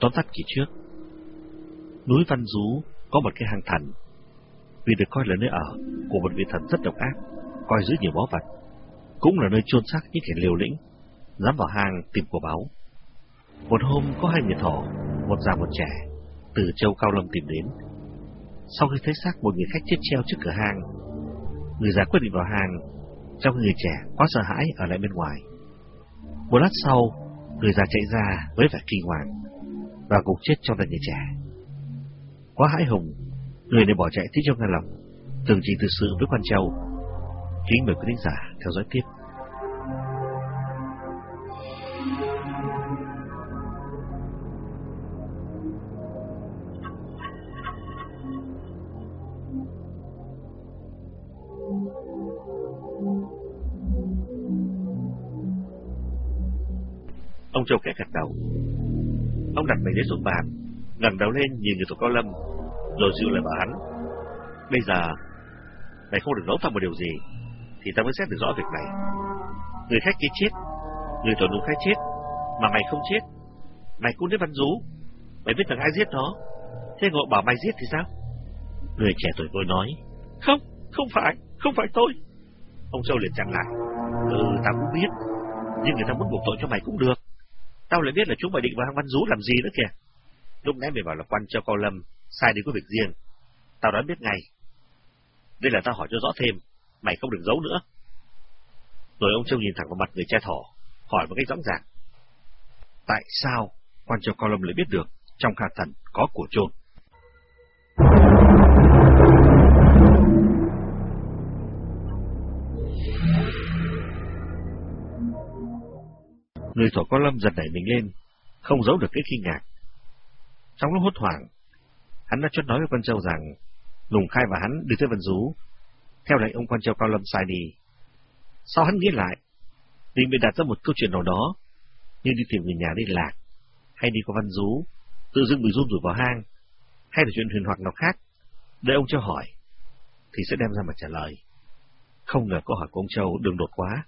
Tóm tắt kỳ trước, núi Văn Dú có một cái hang thần, vì được coi là nơi ở của một vị thần rất độc ác, coi giữ nhiều báu vật, cũng là nơi chôn xác những kẻ liều lĩnh, dám vào hang tìm của báu. Một hôm có hai người thỏ, một già một trẻ, từ châu Cao Lâm tìm đến. Sau khi thấy xác một người khách chết treo trước cửa hang, người già quyết định vào hang, trong người trẻ quá sợ hãi ở lại bên ngoài. Một lát sau, người già chạy ra với vẻ kinh hoàng và gục chết trong tay người trẻ. Quá hãi hùng, người này bỏ chạy thích cho ngang lòng, từng chỉ từ sự với quan châu. Kính mời quý khán giả theo dõi tiếp. Ông Châu kẻ gật đầu. Ông đặt mày ghế xuống bàn, ngẩng đầu lên nhìn người thuộc cao lâm, rồi dịu lại bảo hắn. Bây giờ, mày không được nói tao một điều gì, thì ta mới xét được rõ việc này. Người khách kia chết, người tổ đúng khách chết, mà mày không chết. Mày cũng đến văn rú, mày biết thằng ai giết nó, thế ngộ bảo mày giết thì sao? Người trẻ tuổi tôi nói, không, không phải, không phải tôi. Ông Châu liền chặn lại, ừ, tao cũng biết, nhưng người ta muốn buộc tội cho mày cũng được. Tao lại biết là chúng mày định vào hang văn rú làm gì nữa kìa. Lúc nãy mày bảo là quan cho cao lâm, sai đi có việc riêng. Tao đã biết ngay. Đây là tao hỏi cho rõ thêm, mày không được giấu nữa. Rồi ông Châu nhìn thẳng vào mặt người cha thỏ, hỏi một cách rõ ràng. Tại sao quan cho cao lâm lại biết được trong kha thần có của trôn? Người thổ cao lâm giật đẩy mình lên, không giấu được cái kinh ngạc. Trong lúc hốt hoảng, hắn đã chốt nói với quan châu rằng Lùng Khai và hắn đi tới Vân Dú, theo lệnh ông quan châu Cao Lâm sai đi. Sau hắn nghĩ lại, định bị đặt ra một câu chuyện nào đó, như đi tìm người nhà đi lạc, hay đi qua Văn Dú, tự dưng bị run rủi vào hang, hay là chuyện huyền hoặc nào khác, để ông Châu hỏi, thì sẽ đem ra mà trả lời. Không ngờ câu hỏi của ông Châu đường đột quá,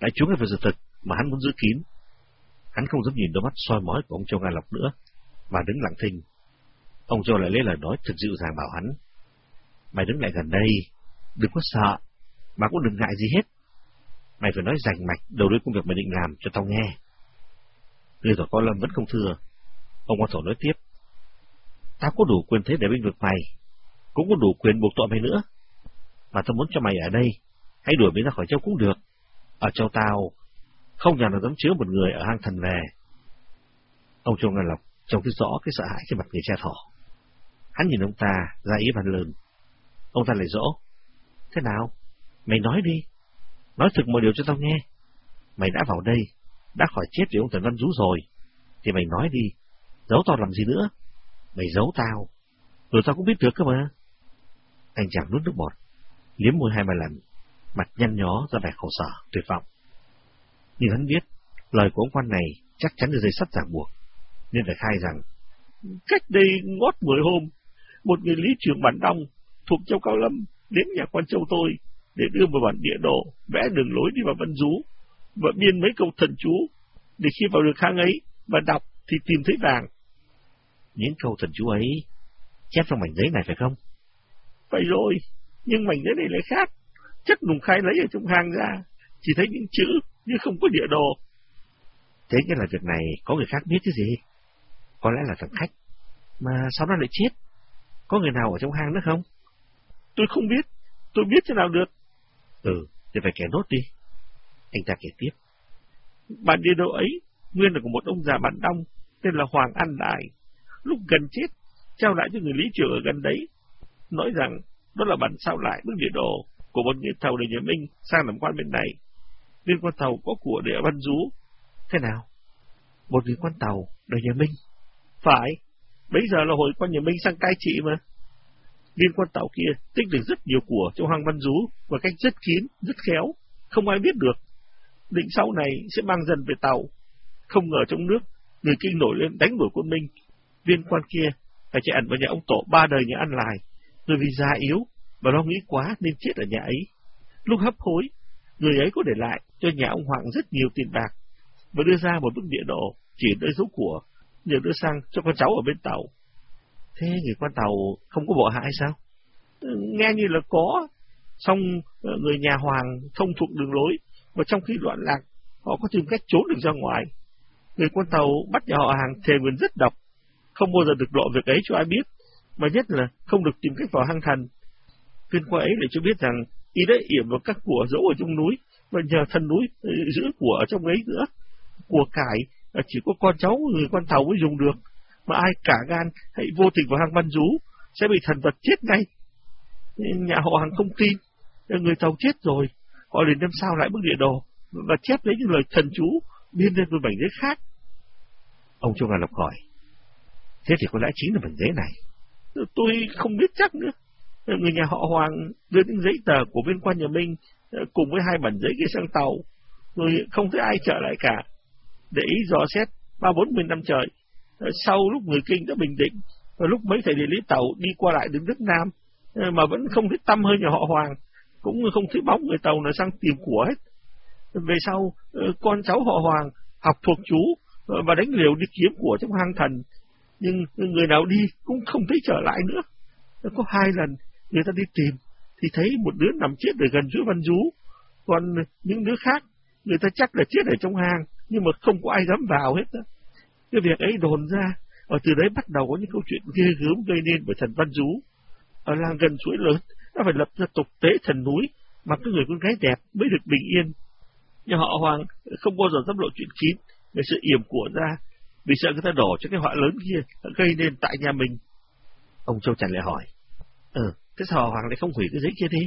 lại trúng vào sự thực mà hắn muốn giữ kín. Hắn không dám nhìn đôi mắt soi mói của ông Châu Nga Lộc nữa, mà đứng lặng thinh. Ông Châu lại lấy lời nói thật dịu dàng bảo hắn. Mày đứng lại gần đây, đừng có sợ, mà cũng đừng ngại gì hết. Mày phải nói rành mạch đầu đuôi công việc mày định làm cho tao nghe. Người thỏ có lâm vẫn không thừa, Ông quan thổ nói tiếp. Tao có đủ quyền thế để binh vực mày, cũng có đủ quyền buộc tội mày nữa. Mà tao muốn cho mày ở đây, hãy đuổi mày ra khỏi châu cũng được. Ở châu tao, không nhà nào dám chứa một người ở hang thần về. Ông Châu Ngân Lộc trông thấy rõ cái sợ hãi trên mặt người cha thỏ. Hắn nhìn ông ta, ra ý bàn lớn. Ông ta lại dỗ. Thế nào? Mày nói đi. Nói thực mọi điều cho tao nghe. Mày đã vào đây, đã khỏi chết vì ông Trần Văn Dũ rồi. Thì mày nói đi. Giấu tao làm gì nữa? Mày giấu tao. Rồi tao cũng biết được cơ mà. Anh chàng nuốt nước bọt, liếm môi hai ba lần, mặt nhăn nhó ra vẻ khổ sở, tuyệt vọng. Nhưng hắn biết, lời của ông quan này chắc chắn là dây sắt ràng buộc, nên phải khai rằng, cách đây ngót mười hôm, một người lý trưởng bản đông thuộc châu Cao Lâm đến nhà quan châu tôi để đưa một bản địa đồ vẽ đường lối đi vào Vân Dú và biên mấy câu thần chú để khi vào được hang ấy và đọc thì tìm thấy vàng. Những câu thần chú ấy chép trong mảnh giấy này phải không? Phải rồi, nhưng mảnh giấy này lại khác. Chắc nùng khai lấy ở trong hang ra, chỉ thấy những chữ nhưng không có địa đồ. Thế nghĩa là việc này có người khác biết chứ gì? Có lẽ là thằng khách. Mà sao nó lại chết? Có người nào ở trong hang nữa không? Tôi không biết. Tôi biết thế nào được. Ừ, thì phải kể nốt đi. Anh ta kể tiếp. Bản địa đồ ấy nguyên là của một ông già bản đông tên là Hoàng An Đại. Lúc gần chết, trao lại cho người lý trưởng ở gần đấy. Nói rằng đó là bản sao lại bức địa đồ của một người thầu để nhà Minh sang làm quan bên này. Liên quan tàu có của để Văn Dú. Thế nào? Một viên quan tàu đời nhà Minh. Phải, bây giờ là hồi quan nhà Minh sang cai trị mà. Liên quan tàu kia tích được rất nhiều của cho hoàng Văn Rú và cách rất kín, rất khéo, không ai biết được. Định sau này sẽ mang dần về tàu. Không ngờ trong nước, người kinh nổi lên đánh đuổi quân Minh. Viên quan kia phải chạy ẩn vào nhà ông tổ ba đời nhà ăn lại, rồi vì già yếu và lo nghĩ quá nên chết ở nhà ấy. Lúc hấp hối, người ấy có để lại cho nhà ông Hoàng rất nhiều tiền bạc và đưa ra một bức địa đồ chỉ nơi dấu của nhờ đưa sang cho con cháu ở bên tàu. Thế người quan tàu không có bộ hại sao? Ừ, nghe như là có, xong ờ, người nhà Hoàng thông thuộc đường lối, và trong khi loạn lạc, họ có tìm cách trốn được ra ngoài. Người quan tàu bắt nhà họ hàng thề nguyện rất độc, không bao giờ được lộ việc ấy cho ai biết, mà nhất là không được tìm cách vào hang thần. Tuyên qua ấy lại cho biết rằng y đã yểm vào các của giấu ở trong núi, và nhờ thần núi ừ, giữ của ở trong ấy nữa. Của cải chỉ có con cháu người quan tàu mới dùng được, mà ai cả gan hay vô tình vào hang văn rú sẽ bị thần vật chết ngay. Nhà họ hàng không tin, người tàu chết rồi, họ liền đem sao lại bức địa đồ và chép lấy những lời thần chú biên lên một mảnh giấy khác. Ông Trung Hà Lộc hỏi, thế thì có lẽ chính là mảnh giấy này. Tôi không biết chắc nữa. Người nhà họ Hoàng đưa những giấy tờ của viên quan nhà Minh Ờ, cùng với hai bản giấy kia sang tàu, rồi không thấy ai trở lại cả. Để ý dò xét ba bốn mươi năm trời. Ờ, sau lúc người Kinh đã bình định, và lúc mấy thầy địa lý tàu đi qua lại đến nước Nam, ờ, mà vẫn không thấy tâm hơi nhà họ Hoàng, cũng không thấy bóng người tàu nào sang tìm của hết. Về sau, con cháu họ Hoàng học thuộc chú và đánh liều đi kiếm của trong hang thần, nhưng người nào đi cũng không thấy trở lại nữa. Có hai lần người ta đi tìm, thì thấy một đứa nằm chết ở gần giữa văn rú, còn những đứa khác, người ta chắc là chết ở trong hang, nhưng mà không có ai dám vào hết đó. Cái việc ấy đồn ra, và từ đấy bắt đầu có những câu chuyện ghê gớm gây nên bởi thần văn rú. Ở làng gần suối lớn, nó phải lập ra tục tế thần núi, mà cái người con gái đẹp mới được bình yên. Nhà họ Hoàng không bao giờ dám lộ chuyện kín về sự yểm của ra, vì sợ người ta đổ cho cái họa lớn kia gây nên tại nhà mình. Ông Châu Trần lại hỏi, Ừ, thế sao Hoàng lại không hủy cái giấy kia đi?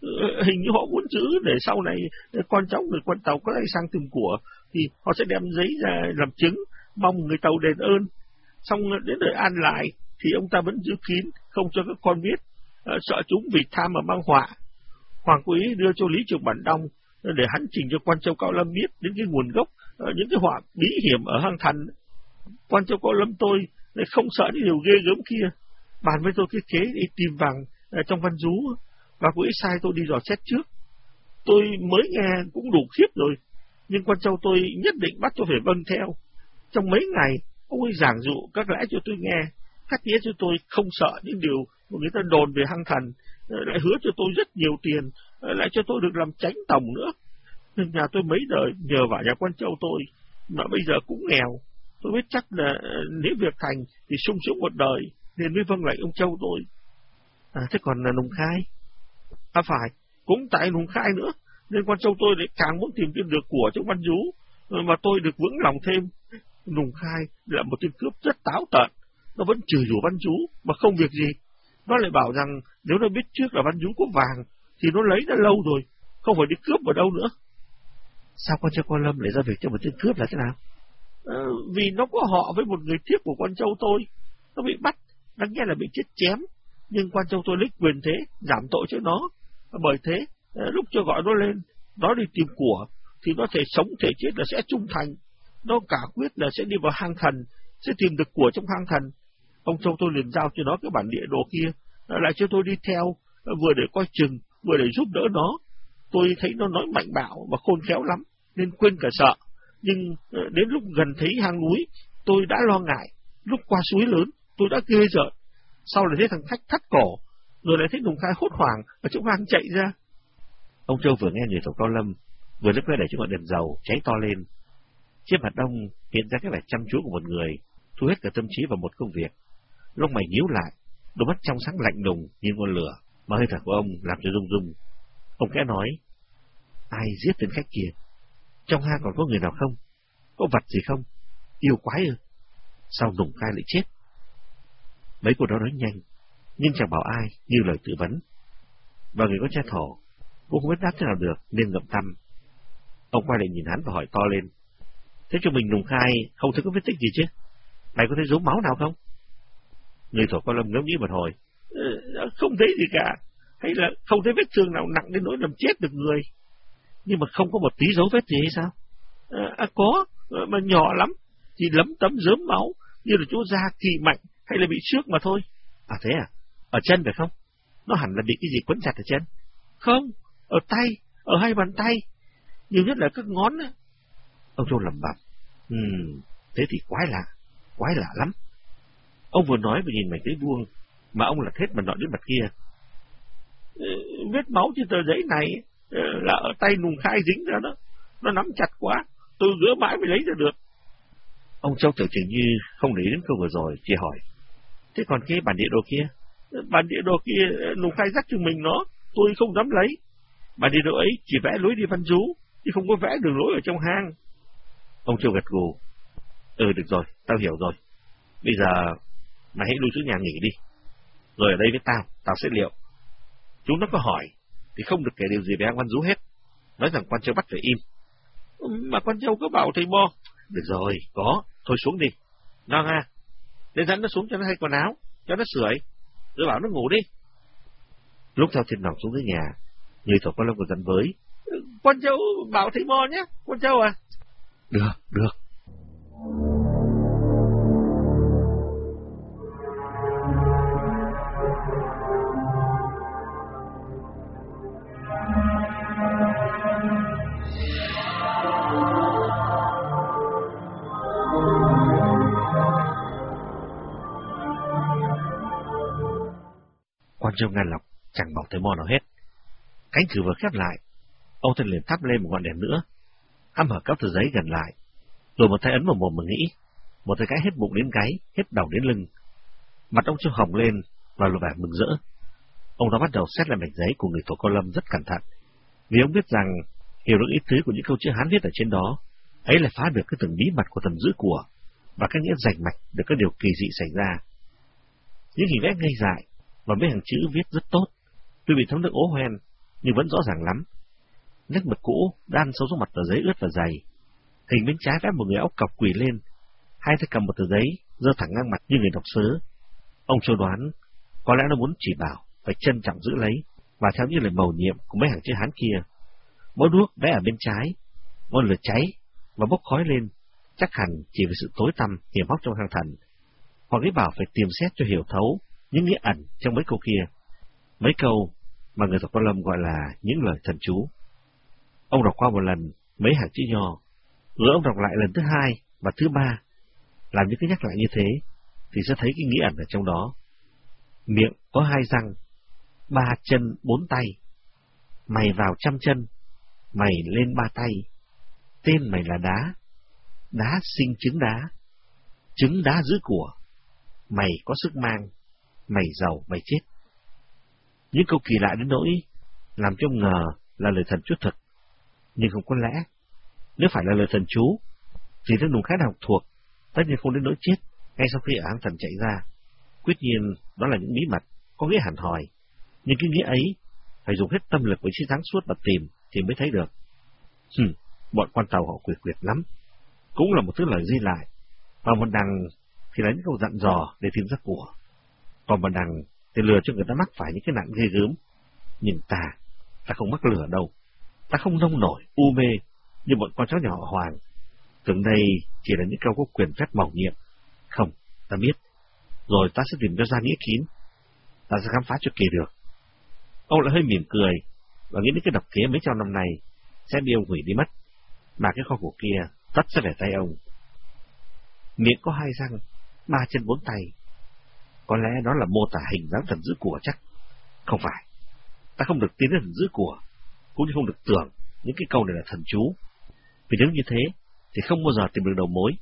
Ờ, hình như họ muốn giữ để sau này con cháu người quân tàu có ai sang tìm của, thì họ sẽ đem giấy ra làm chứng, mong người tàu đền ơn. Xong đến đời an lại, thì ông ta vẫn giữ kín, không cho các con biết, ờ, sợ chúng vì tham mà mang họa. Hoàng quý đưa cho Lý Trường Bản Đông ờ, để hắn trình cho quan châu Cao Lâm biết đến cái nguồn gốc, những cái họa bí hiểm ở hang thần. Quan châu Cao Lâm tôi lại không sợ những điều ghê gớm kia, bàn với tôi cái kế đi tìm vàng ờ, trong văn rú, và cô ấy sai tôi đi dò xét trước. Tôi mới nghe cũng đủ khiếp rồi, nhưng quan châu tôi nhất định bắt tôi phải vâng theo. Trong mấy ngày, ông ấy giảng dụ các lẽ cho tôi nghe, các nghĩa cho tôi không sợ những điều mà người ta đồn về hăng thần, ờ, lại hứa cho tôi rất nhiều tiền, ờ, lại cho tôi được làm tránh tổng nữa. nên nhà tôi mấy đời nhờ vào nhà quan châu tôi, mà bây giờ cũng nghèo. Tôi biết chắc là nếu việc thành thì sung sướng một đời, nên mới vâng lệnh ông Châu tôi. À, thế còn là nùng khai? À phải, cũng tại nùng khai nữa, nên quan Châu tôi lại càng muốn tìm kiếm được của trong văn dú, mà tôi được vững lòng thêm. Nùng khai là một tên cướp rất táo tợn, nó vẫn trừ rủ văn dú, mà không việc gì. Nó lại bảo rằng nếu nó biết trước là văn dú có vàng, thì nó lấy đã lâu rồi, không phải đi cướp ở đâu nữa. Sao quan châu quan lâm lại ra việc cho một tên cướp là thế nào? À, vì nó có họ với một người thiếp của quan châu tôi. Nó bị bắt đáng nghe là bị chết chém, nhưng quan châu tôi lấy quyền thế, giảm tội cho nó. Bởi thế, ờ, lúc cho gọi nó lên, nó đi tìm của, thì nó thể sống thể chết là sẽ trung thành. Nó cả quyết là sẽ đi vào hang thần, sẽ tìm được của trong hang thần. Ông châu tôi liền giao cho nó cái bản địa đồ kia, lại cho tôi đi theo, vừa để coi chừng, vừa để giúp đỡ nó. Tôi thấy nó nói mạnh bạo và khôn khéo lắm, nên quên cả sợ. Nhưng ờ, đến lúc gần thấy hang núi, tôi đã lo ngại. Lúc qua suối lớn, tôi đã ghê rợn. Sau lại thấy thằng khách thắt cổ, rồi lại thấy Nùng Khai hốt hoảng và chúng hoang chạy ra. Ông Châu vừa nghe người tổ cao lâm, vừa lúc quay để cho ngọn đèn dầu cháy to lên. Chiếc mặt đông hiện ra cái vẻ chăm chú của một người, thu hết cả tâm trí vào một công việc. Lông mày nhíu lại, đôi mắt trong sáng lạnh lùng như ngọn lửa, mà hơi thở của ông làm cho rung rung. Ông kẽ nói, ai giết tên khách kia? Trong hang còn có người nào không? Có vật gì không? Yêu quái ư? Sao Nùng Khai lại chết? Mấy cô đó nói nhanh, nhưng chẳng bảo ai như lời tư vấn. Và người có cha thổ, cũng không biết đáp thế nào được nên ngậm tâm. Ông quay lại nhìn hắn và hỏi to lên. Thế cho mình nùng khai không thấy có vết tích gì chứ? Mày có thấy dấu máu nào không? Người thổ con lâm ngẫm nghĩ một hồi. Ờ, không thấy gì cả. Hay là không thấy vết thương nào nặng đến nỗi làm chết được người. Nhưng mà không có một tí dấu vết gì hay sao? À, à có, ờ, mà nhỏ lắm. Chỉ lấm tấm dớm máu, như là chỗ da kỳ mạnh hay là bị xước mà thôi. À thế à? Ở chân phải không? Nó hẳn là bị cái gì quấn chặt ở chân. Không, ở tay, ở hai bàn tay. Nhiều nhất là các ngón á. Ông Châu lầm bầm. Ừm, thế thì quái lạ. quái lạ lắm. Ông vừa nói vừa nhìn mảnh giấy vuông, mà ông lật hết mặt nọ đến mặt kia. Ừ, vết máu trên tờ giấy này ừ, là ở tay nùng khai dính ra đó. Nó nắm chặt quá, tôi rửa mãi mới lấy ra được. Ông Châu tưởng chừng như không để đến câu vừa rồi, chỉ hỏi. Thế còn cái bản địa đồ kia? Bản địa đồ kia nùng khai dắt cho mình nó, tôi không dám lấy. Bản địa đồ ấy chỉ vẽ lối đi văn rú, chứ không có vẽ đường lối ở trong hang. Ông Châu gật gù. Ừ, được rồi, tao hiểu rồi. Bây giờ, mày hãy lui xuống nhà nghỉ đi. Rồi ở đây với tao, tao sẽ liệu. Chúng nó có hỏi, thì không được kể điều gì về An Văn Dú hết. Nói rằng quan châu bắt phải im. Mà quan châu có bảo thầy Bo. Được rồi, có, thôi xuống đi. Nó à, để dẫn nó xuống cho nó thay quần áo, cho nó sưởi, rồi bảo nó ngủ đi. Lúc theo thiên nòng xuống dưới nhà, người thổ quan lâm còn dẫn với. Quan châu bảo thầy Bo nhé, quan châu à. Được, được. Trong ngăn ngàn lọc chẳng bảo tới mò nào hết. Cánh cửa vừa khép lại, ông thân liền thắp lên một ngọn đèn nữa, hăm hở các tờ giấy gần lại, rồi một tay ấn vào mồm mà nghĩ, một tay cái hết bụng đến gáy, hết đầu đến lưng. Mặt ông trông hồng lên và lộ vẻ mừng rỡ. Ông đã bắt đầu xét lại mảnh giấy của người thổ cô lâm rất cẩn thận, vì ông biết rằng hiểu được ý tứ của những câu chữ Hán viết ở trên đó, ấy là phá được cái từng bí mật của thần giữ của và các nghĩa rành mạch được các điều kỳ dị xảy ra. Những hình vẽ ngây dại và mấy hàng chữ viết rất tốt, tuy bị thấm nước ố hoen nhưng vẫn rõ ràng lắm. Nét mực cũ đan sâu xuống mặt tờ giấy ướt và dày. Hình bên trái vẽ một người ốc cọc quỳ lên, hai tay cầm một tờ giấy, giơ thẳng ngang mặt như người đọc sớ. Ông cho đoán, có lẽ nó muốn chỉ bảo, phải trân trọng giữ lấy, và theo như lời mầu nhiệm của mấy hàng chữ Hán kia. Mỗi đuốc vẽ ở bên trái, ngọn lửa cháy và bốc khói lên, chắc hẳn chỉ vì sự tối tăm hiểm hóc trong hang thần. Hoặc ý bảo phải tìm xét cho hiểu thấu những nghĩa ẩn trong mấy câu kia. Mấy câu mà người đọc văn Lâm gọi là những lời thần chú. Ông đọc qua một lần mấy hàng chữ nhỏ, rồi ông đọc lại lần thứ hai và thứ ba. Làm những cái nhắc lại như thế, thì sẽ thấy cái nghĩa ẩn ở trong đó. Miệng có hai răng, ba chân bốn tay. Mày vào trăm chân, mày lên ba tay. Tên mày là đá, đá sinh trứng đá, trứng đá giữ của. Mày có sức mang, mày giàu mày chết. Những câu kỳ lạ đến nỗi, làm cho ông ngờ là lời thần chú thật. Nhưng không có lẽ, nếu phải là lời thần chú, thì tên đùng khá học thuộc, tất nhiên không đến nỗi chết, ngay sau khi áng thần chạy ra. Quyết nhiên, đó là những bí mật, có nghĩa hẳn hòi. Nhưng cái nghĩa ấy, phải dùng hết tâm lực với trí sáng suốt mà tìm, thì mới thấy được. Hừm, bọn quan tàu họ quyệt quyệt lắm. Cũng là một thứ lời ghi lại, và một đằng thì là những câu dặn dò để tìm ra của. Còn bà đằng thì lừa cho người ta mắc phải những cái nạn ghê gớm. Nhưng ta, ta không mắc lừa đâu. Ta không nông nổi, u mê, như bọn con cháu nhỏ họ Hoàng. Tưởng đây chỉ là những câu có quyền phép mỏng nhiệm. Không, ta biết. Rồi ta sẽ tìm cho ra nghĩa kín. Ta sẽ khám phá cho kỳ được. Ông lại hơi mỉm cười, và nghĩ đến cái độc kế mấy trăm năm này sẽ bị ông hủy đi mất. Mà cái kho của kia tất sẽ về tay ông. Miệng có hai răng, ba chân bốn tay, có lẽ đó là mô tả hình dáng thần giữ của chắc. Không phải. Ta không được tin đến thần giữ của, cũng như không được tưởng những cái câu này là thần chú. Vì nếu như thế, thì không bao giờ tìm được đầu mối.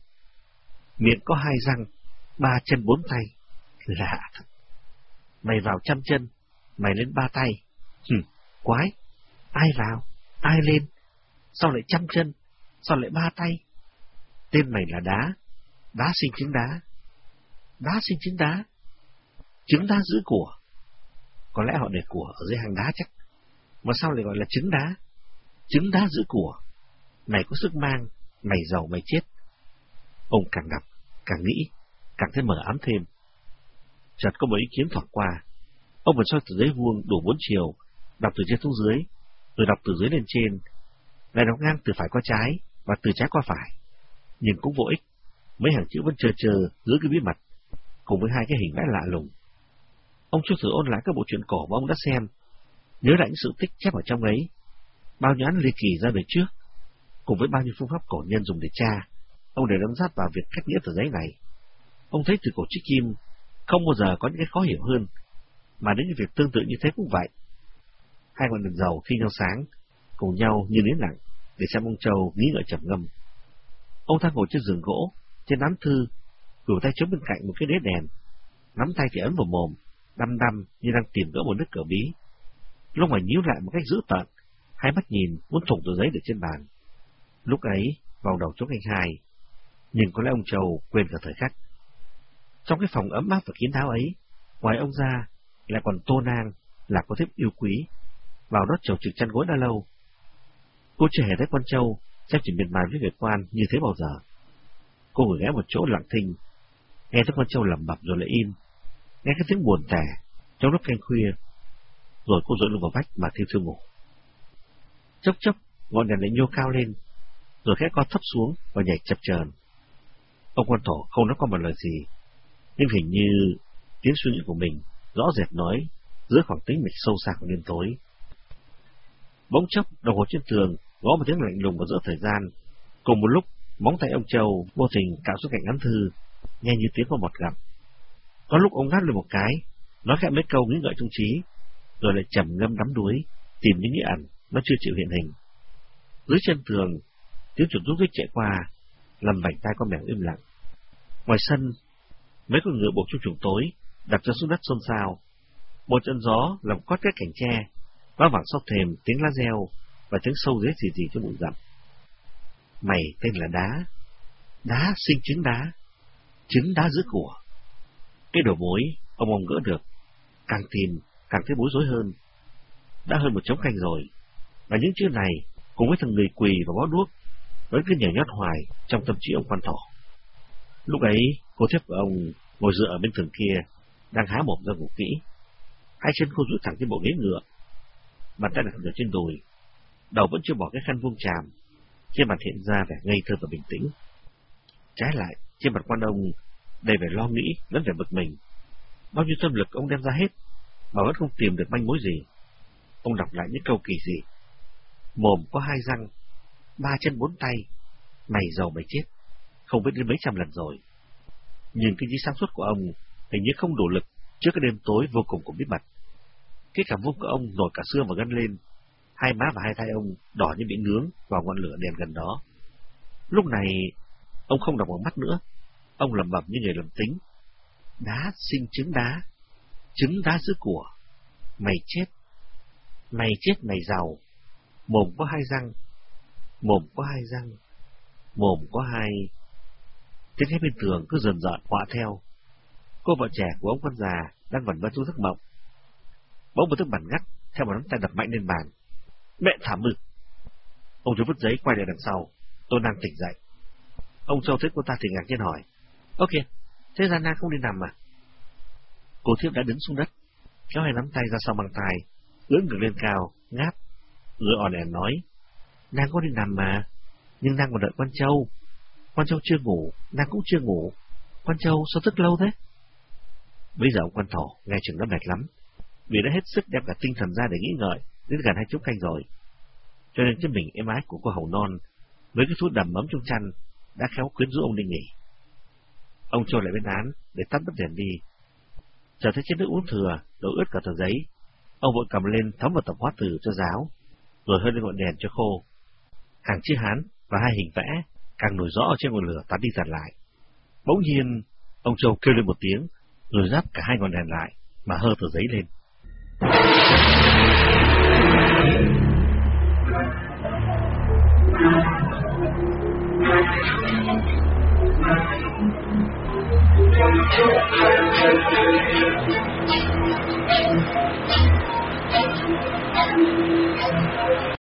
Miệng có hai răng, ba chân bốn tay. Lạ thật. Mày vào trăm chân, mày lên ba tay. Hừm, quái. Ai vào? Ai lên? Sao lại trăm chân? Sao lại ba tay? Tên mày là đá. Đá sinh chứng đá. Đá sinh chứng đá. Trứng đá giữ của. Có lẽ họ để của ở dưới hang đá chắc. Mà sao lại gọi là trứng đá? Trứng đá giữ của. Mày có sức mang, mày giàu mày chết. Ông càng đọc, càng nghĩ, càng thấy mở ám thêm. Chợt có một ý kiến thoảng qua. Ông vẫn soi từ giấy vuông đủ bốn chiều, đọc từ trên xuống dưới, rồi đọc từ dưới lên trên, lại đọc ngang từ phải qua trái và từ trái qua phải. Nhưng cũng vô ích, mấy hàng chữ vẫn chờ chờ dưới cái bí mật, cùng với hai cái hình vẽ lạ lùng. Ông chưa thử ôn lại các bộ truyện cổ mà ông đã xem, nhớ lại những sự tích chép ở trong ấy, bao nhiêu án ly kỳ ra đời trước, cùng với bao nhiêu phương pháp cổ nhân dùng để tra, ông để đóng sát vào việc cách nghĩa tờ giấy này. Ông thấy từ cổ trích kim không bao giờ có những cái khó hiểu hơn, mà đến những việc tương tự như thế cũng vậy. Hai ngọn đèn dầu khi nhau sáng, cùng nhau như nến lặng, để xem ông Châu nghĩ ngợi trầm ngâm. Ông ta ngồi trên giường gỗ, trên nắm thư, gửi tay chống bên cạnh một cái đế đèn, nắm tay thì ấn vào mồm, đăm đăm như đang tìm gỡ một nước cờ bí. Lúc mà nhíu lại một cách dữ tợn, hai mắt nhìn muốn thủng tờ giấy để trên bàn. Lúc ấy, vào đầu chốt anh hai, nhưng có lẽ ông Châu quên cả thời khắc. Trong cái phòng ấm áp và kín đáo ấy, ngoài ông ra, lại còn tô nang, là có thiếp yêu quý, vào đó chầu trực chăn gối đã lâu. Cô chưa hề thấy con Châu xem chỉ miệt mài với việc quan như thế bao giờ. Cô ngồi ghé một chỗ lặng thinh, nghe thấy con Châu lẩm bẩm rồi lại im, nghe cái tiếng buồn tẻ trong lúc canh khuya, rồi cô dội lưng vào vách mà thiêu thiêu ngủ. Chốc chốc, ngọn đèn lại nhô cao lên, rồi khẽ co thấp xuống và nhảy chập chờn. Ông quan thổ không nói qua một lời gì, nhưng hình như tiếng suy nghĩ của mình rõ rệt nói giữa khoảng tĩnh mịch sâu xa của đêm tối. Bỗng chốc, đồng hồ trên tường gõ một tiếng lạnh lùng vào giữa thời gian. Cùng một lúc, móng tay ông Châu vô tình cạo xuống cạnh ngắn thư, nghe như tiếng của một gặp. Có lúc ông ngắt lên một cái, nói khẽ mấy câu nghĩ ngợi trong trí, rồi lại trầm ngâm đắm đuối, tìm những nghĩa ẩn nó chưa chịu hiện hình. Dưới chân tường, tiếng chuột rút rít chạy qua, làm vành tay con mèo im lặng. Ngoài sân, mấy con ngựa buộc trong chuồng tối, đặt chân xuống đất xôn xao. Một trận gió làm quát cái cảnh tre, vang vẳng sau thềm tiếng lá reo và tiếng sâu rết gì gì cho bụi rậm. Mày tên là đá, đá sinh trứng đá, trứng đá giữa của. Cái đầu mối ông ông gỡ được, càng tìm càng thấy bối rối hơn. Đã hơn một chống canh rồi, và những chữ này cùng với thằng người quỳ và bó đuốc vẫn cứ nhảy nhót hoài trong tâm trí ông quan thọ. Lúc ấy, cô thép của ông ngồi dựa ở bên tường kia, đang há mồm ra ngủ kỹ. Hai chân cô rút thẳng trên bộ ghế ngựa, bàn tay đặt ở trên đùi, đầu vẫn chưa bỏ cái khăn vuông tràm, trên mặt hiện ra vẻ ngây thơ và bình tĩnh. Trái lại, trên mặt quan ông đầy vẻ lo nghĩ lẫn vẻ bực mình. Bao nhiêu tâm lực ông đem ra hết, mà vẫn không tìm được manh mối gì. Ông đọc lại những câu kỳ dị. Mồm có hai răng, ba chân bốn tay, mày giàu mày chết, không biết đến mấy trăm lần rồi. Nhưng cái trí sáng suốt của ông hình như không đủ lực trước cái đêm tối vô cùng của bí mật. Cái cảm vung của ông nổi cả xương và gân lên, hai má và hai tay ông đỏ như bị nướng vào ngọn lửa đèn gần đó. Lúc này, ông không đọc bằng mắt nữa, ông lầm bẩm như người lầm tính. Đá sinh trứng đá, trứng đá giữ của, mày chết, mày chết mày giàu, mồm có hai răng, mồm có hai răng, mồm có hai... Tiếng hét bên tường cứ dần dọn họa theo. Cô vợ trẻ của ông con già đang vẩn vơ trong giấc mộng. Bỗng một thức bản ngắt theo một nắm tay đập mạnh lên bàn. Mẹ thả mực! Ông chú vứt giấy quay lại đằng sau. Tôi đang tỉnh dậy. Ông Châu thấy cô ta thì ngạc nhiên hỏi. Ok, thế ra không đi nằm à? Cô thiếp đã đứng xuống đất, kéo hai nắm tay ra sau bằng tay, ưỡn ngực lên cao, ngáp, rồi òn ẻn nói. Nàng có đi nằm mà, nhưng nàng còn đợi quan Châu. Quan Châu chưa ngủ, nàng cũng chưa ngủ. Quan Châu sao thức lâu thế? Bây giờ ông quan thổ nghe chừng đã mệt lắm, vì đã hết sức đem cả tinh thần ra để nghĩ ngợi đến gần hai chút canh rồi. Cho nên cái mình êm ái của cô hầu non với cái thuốc đầm ấm trong chăn đã khéo quyến rũ ông đi nghỉ. Ông trôi lại bên án để tắt bức đèn đi. Chờ thấy chiếc nước uống thừa, đổ ướt cả tờ giấy. Ông vội cầm lên thấm vào tập hóa từ cho giáo, rồi hơi lên ngọn đèn cho khô. Hàng chữ hán và hai hình vẽ càng nổi rõ trên ngọn lửa tắt đi dần lại. Bỗng nhiên, ông Châu kêu lên một tiếng, rồi giáp cả hai ngọn đèn lại, mà hơ tờ giấy lên. Thank you.